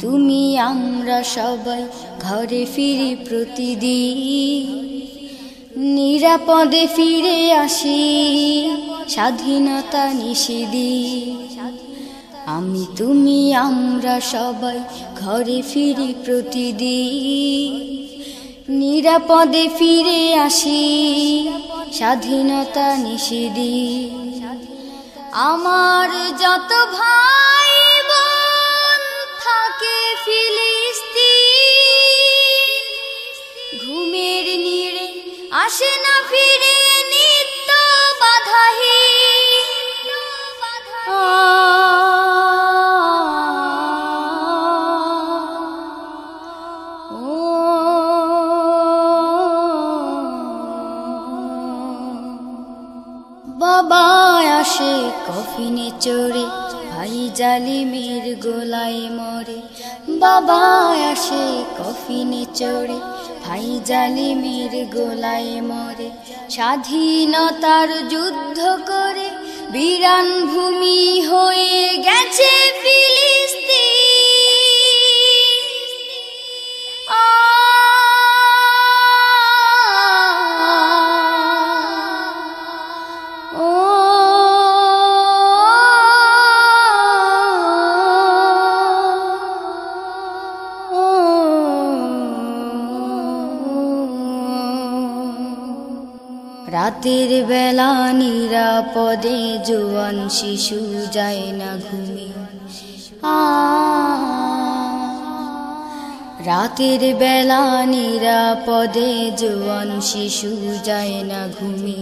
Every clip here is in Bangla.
তুমি, আমরা সবাই ঘরে ফিরি প্রতিদিন। নিরাপদে ফিরে আসি, স্বাধীনতা নিষিদি আমি তুমি, আমরা সবাই ঘরে ফিরি প্রতিদিন। নিরাপদে ফিরে আসি, স্বাধীনতা নিষিদি আমার যত ভাই ফিলিস্তিন। ঘুমের নিড়ে আসে না ফিরে নিত্য বাধাহীন। বাবা আসে কফিনে চড়ে ভাই জালিমের গোলায় মরে বাবা আসে কফিনে চড়ে। ভাই জালিমের গোলায় মরে, স্বাধীনতার যুদ্ধ করে বিরান ভূমি হয়ে গেছে ফিলিস্তিন। রাতের বেলা নিরাপদে জোয়ান শিশু যায় না ঘুমে। রাতের বেলা নিরাপদে জোয়ান শিশু যায় না ঘুমে।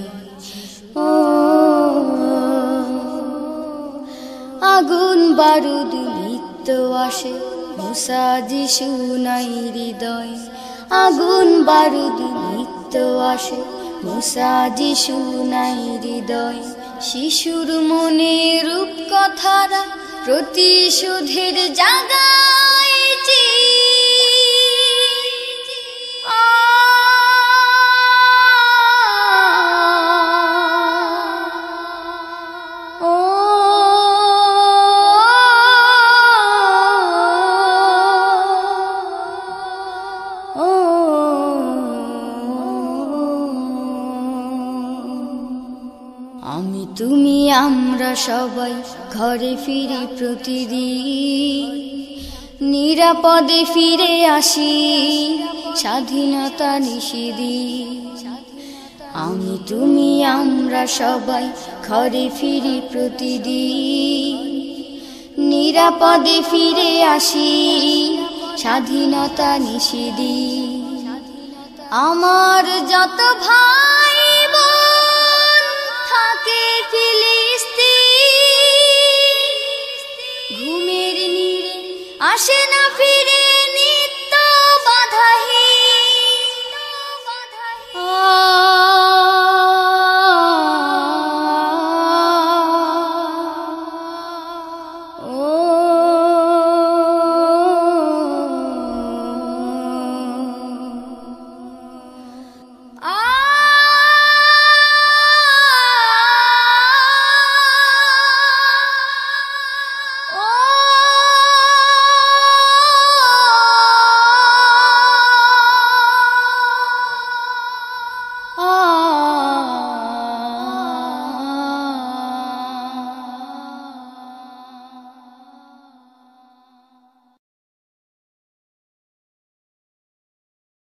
ও, আগুন বারুদ নিত্য আসে, মুসা যিশু নাই হৃদয়। আগুন বারুদ নিত্য আসে মুসা যিশু নাই হৃদয় শিশুর মনে রূপ কথারা প্রতিশোধের তুমি আমরা সবাই ঘরে ফিরি প্রতিদিন। নিরাপদে ফিরে আসি, স্বাধীনতা নিষিদি আমি তুমি আমরা সবাই ঘরে ফিরি প্রতিদিন। নিরাপদে ফিরে আসি, স্বাধীনতা নিষিদি আমার যত ভাই আসে না ফিরে